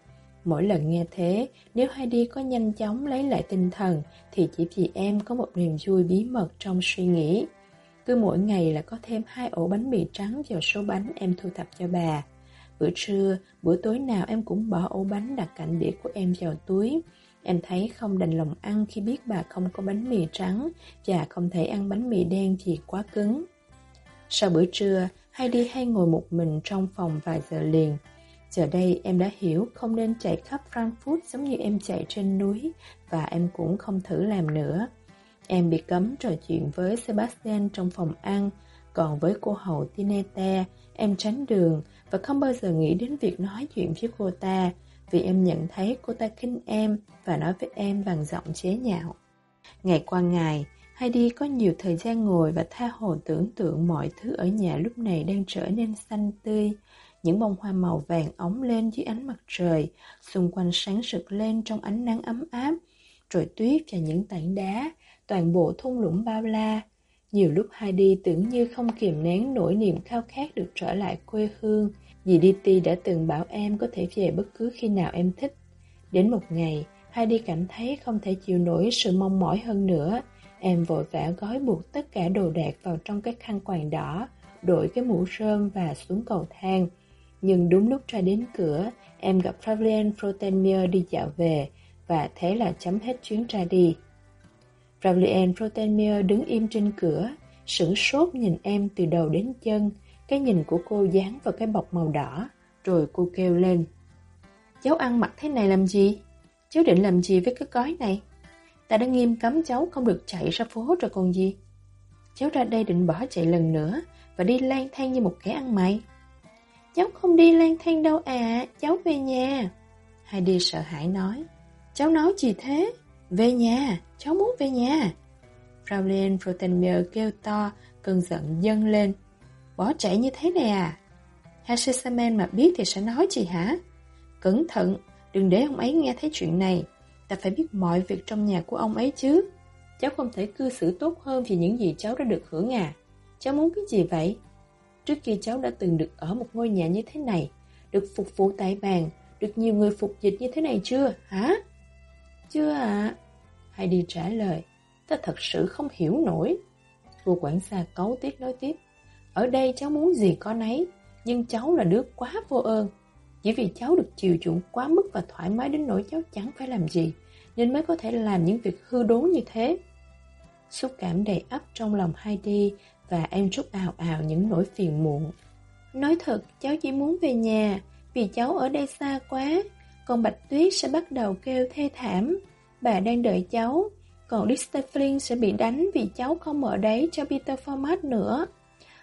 Mỗi lần nghe thế, nếu Heidi có nhanh chóng lấy lại tinh thần thì chỉ vì em có một niềm vui bí mật trong suy nghĩ. Cứ mỗi ngày là có thêm hai ổ bánh mì trắng vào số bánh em thu thập cho bà. Bữa trưa, bữa tối nào em cũng bỏ ổ bánh đặt cạnh đĩa của em vào túi. Em thấy không đành lòng ăn khi biết bà không có bánh mì trắng và không thể ăn bánh mì đen vì quá cứng. Sau bữa trưa, Heidi hay ngồi một mình trong phòng vài giờ liền. Giờ đây em đã hiểu không nên chạy khắp Frankfurt giống như em chạy trên núi và em cũng không thử làm nữa. Em bị cấm trò chuyện với Sebastian trong phòng ăn, còn với cô hậu Tinete, em tránh đường và không bao giờ nghĩ đến việc nói chuyện với cô ta vì em nhận thấy cô ta khinh em và nói với em bằng giọng chế nhạo. Ngày qua ngày, Heidi có nhiều thời gian ngồi và tha hồ tưởng tượng mọi thứ ở nhà lúc này đang trở nên xanh tươi. Những bông hoa màu vàng óng lên dưới ánh mặt trời, xung quanh sáng rực lên trong ánh nắng ấm áp, rồi tuyết và những tảng đá, toàn bộ thung lũng bao la. Nhiều lúc Heidi tưởng như không kiềm nén nỗi niềm khao khát được trở lại quê hương. vì Ditty đã từng bảo em có thể về bất cứ khi nào em thích. Đến một ngày, Heidi cảm thấy không thể chịu nổi sự mong mỏi hơn nữa. Em vội vã gói buộc tất cả đồ đạc vào trong cái khăn quàng đỏ, đội cái mũ rơm và xuống cầu thang. Nhưng đúng lúc ra đến cửa, em gặp Flavien Frotenmier đi dạo về, và thế là chấm hết chuyến ra đi. Flavien Frotenmier đứng im trên cửa, sửng sốt nhìn em từ đầu đến chân, cái nhìn của cô dán vào cái bọc màu đỏ, rồi cô kêu lên. Cháu ăn mặc thế này làm gì? Cháu định làm gì với cái gói này? Ta đã nghiêm cấm cháu không được chạy ra phố rồi còn gì. Cháu ra đây định bỏ chạy lần nữa và đi lang thang như một kẻ ăn mày. Cháu không đi lang thang đâu à, cháu về nhà. Heidi sợ hãi nói. Cháu nói gì thế? Về nhà, cháu muốn về nhà. Fraulein Frotenmeier kêu to, cơn giận dâng lên. Bỏ chạy như thế này à? Hashisamen mà biết thì sẽ nói gì hả? Cẩn thận, đừng để ông ấy nghe thấy chuyện này. Ta phải biết mọi việc trong nhà của ông ấy chứ. Cháu không thể cư xử tốt hơn vì những gì cháu đã được hưởng à. Cháu muốn cái gì vậy? Trước kia cháu đã từng được ở một ngôi nhà như thế này, được phục vụ tại bàn, được nhiều người phục dịch như thế này chưa, hả? Chưa ạ. À? Heidi trả lời, ta thật sự không hiểu nổi. Cô quản gia cấu tiết nói tiếp, ở đây cháu muốn gì có nấy, nhưng cháu là đứa quá vô ơn. Chỉ vì cháu được chiều chuộng quá mức và thoải mái đến nỗi cháu chẳng phải làm gì, nên mới có thể làm những việc hư đốn như thế. Xúc cảm đầy ắp trong lòng Heidi và em Trúc ào ào những nỗi phiền muộn. Nói thật, cháu chỉ muốn về nhà, vì cháu ở đây xa quá, còn Bạch Tuyết sẽ bắt đầu kêu thê thảm. Bà đang đợi cháu, còn Dick Steffling sẽ bị đánh vì cháu không ở đấy cho Peter Format nữa.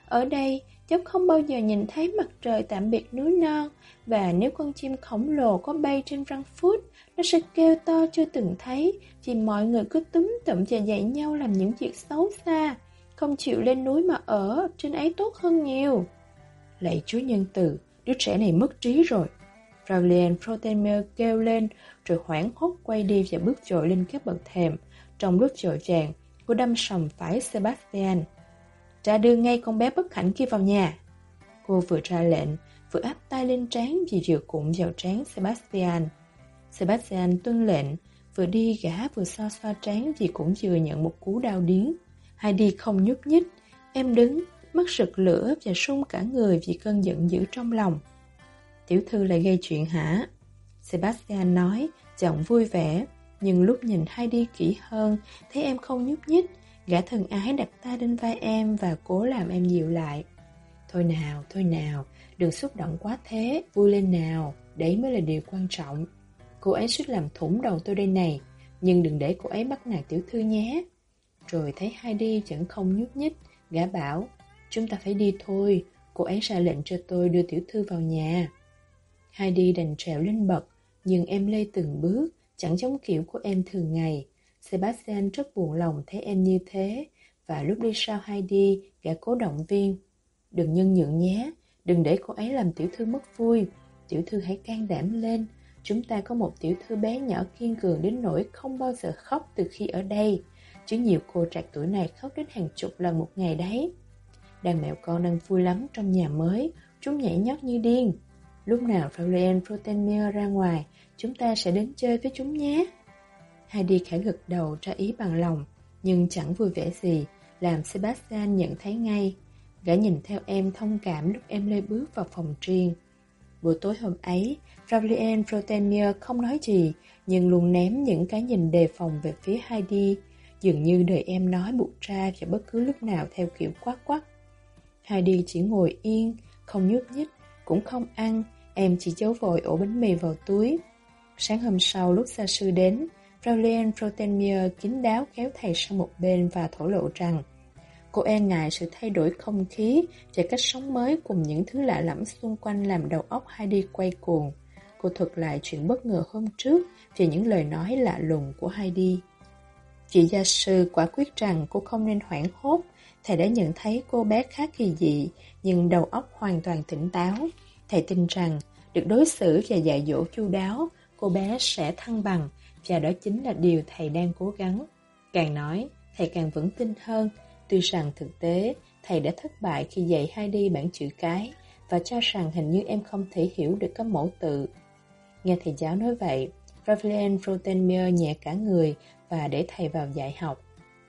Ở đây, cháu không bao giờ nhìn thấy mặt trời tạm biệt núi non, và nếu con chim khổng lồ có bay trên răng phút, nó sẽ kêu to chưa từng thấy, vì mọi người cứ túm tụm và dạy nhau làm những việc xấu xa, không chịu lên núi mà ở, trên ấy tốt hơn nhiều. Lạy Chúa Nhân Từ, đứa trẻ này mất trí rồi. Fraulein Frotemer kêu lên, rồi hoảng hốt quay đi và bước dội lên các bậc thềm. Trong lúc dội vàng, cô đâm sầm phải Sebastian. Ra đưa ngay con bé bất hạnh kia vào nhà. Cô vừa ra lệnh, vừa áp tay lên trán vì vừa cụm vào trán Sebastian. Sebastian tuân lệnh, vừa đi gã vừa xoa xoa trán vì cũng vừa nhận một cú đau điếng. Heidi không nhúc nhích, em đứng, mắt sực lửa và sung cả người vì cơn giận dữ trong lòng. Tiểu thư lại gây chuyện hả? Sebastian nói, giọng vui vẻ, nhưng lúc nhìn Heidi kỹ hơn, thấy em không nhúc nhích, gã thần ái đặt tay lên vai em và cố làm em dịu lại. Thôi nào, thôi nào, đừng xúc động quá thế, vui lên nào, đấy mới là điều quan trọng. Cô ấy suýt làm thủng đầu tôi đây này, nhưng đừng để cô ấy bắt nạt tiểu thư nhé. Rồi thấy Heidi vẫn không nhúc nhích, gã bảo, chúng ta phải đi thôi, cô ấy ra lệnh cho tôi đưa tiểu thư vào nhà. Heidi đành trèo lên bậc, nhưng em lê từng bước, chẳng giống kiểu của em thường ngày. Sebastian rất buồn lòng thấy em như thế, và lúc đi sau Heidi, gã cố động viên. Đừng nhân nhượng nhé, đừng để cô ấy làm tiểu thư mất vui. Tiểu thư hãy can đảm lên, chúng ta có một tiểu thư bé nhỏ kiên cường đến nỗi không bao giờ khóc từ khi ở đây. Chứ nhiều cô trạc tuổi này khóc đến hàng chục lần một ngày đấy. Đàn mèo con đang vui lắm trong nhà mới, chúng nhảy nhót như điên. Lúc nào Florian Protenmere ra ngoài, chúng ta sẽ đến chơi với chúng nhé. Heidi khẽ gật đầu ra ý bằng lòng, nhưng chẳng vui vẻ gì, làm Sebastian nhận thấy ngay. Gã nhìn theo em thông cảm lúc em lê bước vào phòng riêng. Buổi tối hôm ấy, Florian Protenmere không nói gì, nhưng luôn ném những cái nhìn đề phòng về phía Heidi, dường như đời em nói buộc ra vào bất cứ lúc nào theo kiểu quát quát. Heidi chỉ ngồi yên, không nhúc nhích, cũng không ăn, em chỉ giấu vội ổ bánh mì vào túi. Sáng hôm sau lúc gia sư đến, Fraulein Frotenmier kín đáo kéo thầy sang một bên và thổ lộ rằng cô e ngại sự thay đổi không khí và cách sống mới cùng những thứ lạ lẫm xung quanh làm đầu óc Heidi quay cuồng. Cô thuật lại chuyện bất ngờ hôm trước về những lời nói lạ lùng của Heidi. Chị gia sư quả quyết rằng cô không nên hoảng hốt, thầy đã nhận thấy cô bé khá kỳ dị, nhưng đầu óc hoàn toàn tỉnh táo. Thầy tin rằng, được đối xử và dạy dỗ chu đáo, cô bé sẽ thăng bằng, và đó chính là điều thầy đang cố gắng. Càng nói, thầy càng vững tin hơn, tuy rằng thực tế, thầy đã thất bại khi dạy hai đi bản chữ cái, và cho rằng hình như em không thể hiểu được các mẫu tự. Nghe thầy giáo nói vậy, Ravelin Frotenmier nhẹ cả người và để thầy vào dạy học.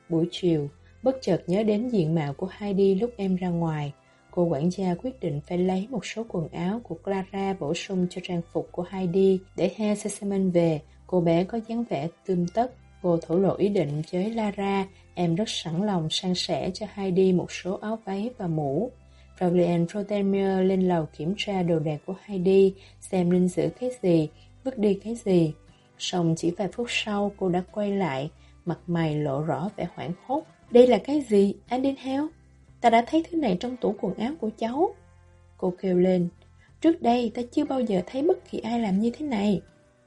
Buổi chiều, bất chợt nhớ đến diện mạo của Heidi lúc em ra ngoài. Cô quản gia quyết định phải lấy một số quần áo của Clara bổ sung cho trang phục của Heidi để He Sesemen về. Cô bé có dáng vẻ tươm tất. Cô thổ lộ ý định với Lara, em rất sẵn lòng san sẻ cho Heidi một số áo váy và mũ. Fabian Rotemir lên lầu kiểm tra đồ đạc của Heidi, xem nên giữ cái gì, vứt đi cái gì. Xong chỉ vài phút sau cô đã quay lại, mặt mày lộ rõ vẻ hoảng hốt. Đây là cái gì, Adenhel? Ta đã thấy thứ này trong tủ quần áo của cháu. Cô kêu lên. Trước đây ta chưa bao giờ thấy bất kỳ ai làm như thế này.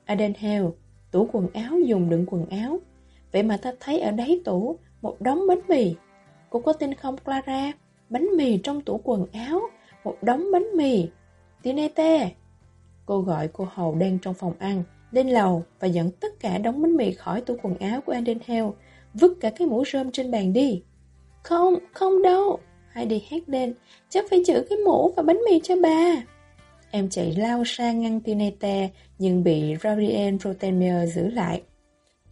Adenhel, tủ quần áo dùng đựng quần áo. Vậy mà ta thấy ở đáy tủ một đống bánh mì. Cô có tin không Clara? Bánh mì trong tủ quần áo, một đống bánh mì. Tinete! Cô gọi cô hầu đang trong phòng ăn lên lầu và dẫn tất cả đống bánh mì khỏi tủ quần áo của Andenhel, vứt cả cái mũ rơm trên bàn đi. Không, không đâu, Heidi hét lên, chắc phải giữ cái mũ và bánh mì cho bà. Em chạy lao sang ngăn Tinete nhưng bị Raviel Protemer giữ lại.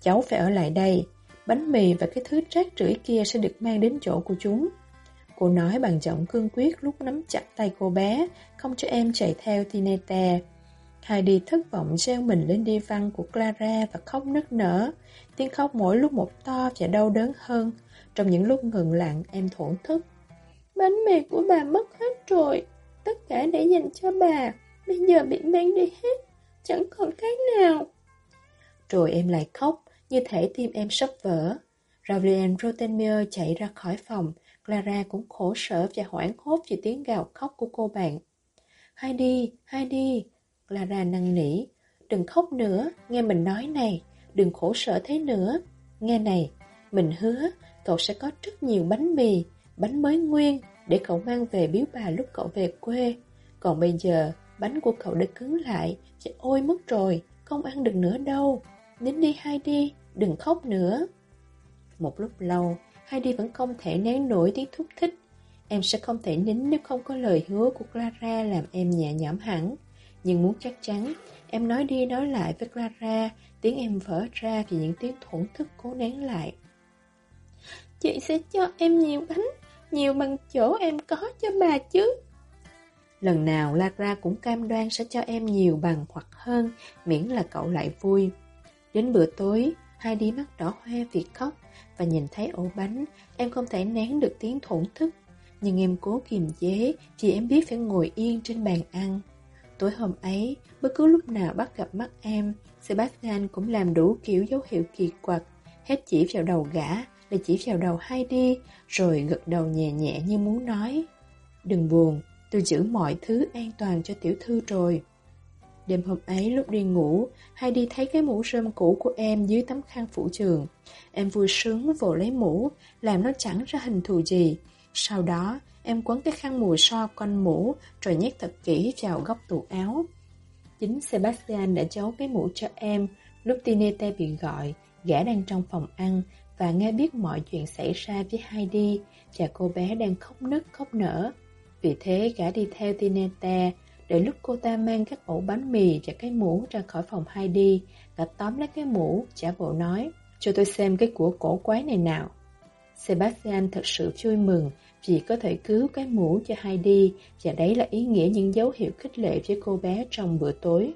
Cháu phải ở lại đây, bánh mì và cái thứ rác rưởi kia sẽ được mang đến chỗ của chúng. Cô nói bằng giọng cương quyết lúc nắm chặt tay cô bé, không cho em chạy theo Tinete. Heidi thất vọng treo mình lên đi văn của Clara và khóc nức nở. Tiếng khóc mỗi lúc một to và đau đớn hơn. Trong những lúc ngừng lặng, em thổn thức. Bánh mì của bà mất hết rồi. Tất cả để dành cho bà. Bây giờ bị mang đi hết. Chẳng còn cái nào. Rồi em lại khóc, như thể tim em sắp vỡ. Ravien Rotenmier chạy ra khỏi phòng. Clara cũng khổ sở và hoảng hốt vì tiếng gào khóc của cô bạn. Heidi, Heidi, Clara năn nỉ. Đừng khóc nữa, nghe mình nói này, đừng khổ sở thế nữa. Nghe này, mình hứa cậu sẽ có rất nhiều bánh mì, bánh mới nguyên để cậu mang về biếu bà lúc cậu về quê. Còn bây giờ, bánh của cậu đã cứng lại, sẽ ôi mất rồi, không ăn được nữa đâu. Nín đi hai đi, đừng khóc nữa. Một lúc lâu, Heidi vẫn không thể nén nổi tiếng thúc thích. Em sẽ không thể nín nếu không có lời hứa của Clara làm em nhẹ nhõm hẳn. Nhưng muốn chắc chắn, em nói đi nói lại với Clara, tiếng em vỡ ra thì những tiếng thổn thức cố nén lại. Chị sẽ cho em nhiều bánh, nhiều bằng chỗ em có cho bà chứ. Lần nào Clara cũng cam đoan sẽ cho em nhiều bằng hoặc hơn, miễn là cậu lại vui. Đến bữa tối, hai đi mắt đỏ hoe vì khóc và nhìn thấy ổ bánh, em không thể nén được tiếng thổn thức. Nhưng em cố kiềm chế vì em biết phải ngồi yên trên bàn ăn. Tối hôm ấy, bất cứ lúc nào bắt gặp mắt em, Sebastian cũng làm đủ kiểu dấu hiệu kỳ quặc, hết chỉ vào đầu gã, lại chỉ vào đầu hai đi, rồi gật đầu nhẹ nhẹ như muốn nói. Đừng buồn, tôi giữ mọi thứ an toàn cho tiểu thư rồi. Đêm hôm ấy lúc đi ngủ, hay đi thấy cái mũ rơm cũ của em dưới tấm khăn phủ trường. Em vui sướng vồ lấy mũ, làm nó chẳng ra hình thù gì. Sau đó, em quấn cái khăn mùi so quanh mũ, rồi nhét thật kỹ vào góc tủ áo. Chính Sebastian đã giấu cái mũ cho em, lúc Tinete bị gọi, gã đang trong phòng ăn, và nghe biết mọi chuyện xảy ra với Heidi, và cô bé đang khóc nức khóc nở. Vì thế gã đi theo Tinete, để lúc cô ta mang các ổ bánh mì và cái mũ ra khỏi phòng Heidi, gã tóm lấy cái mũ, trả bộ nói, cho tôi xem cái của cổ quái này nào. Sebastian thật sự vui mừng vì có thể cứu cái mũ cho Heidi và đấy là ý nghĩa những dấu hiệu khích lệ với cô bé trong bữa tối.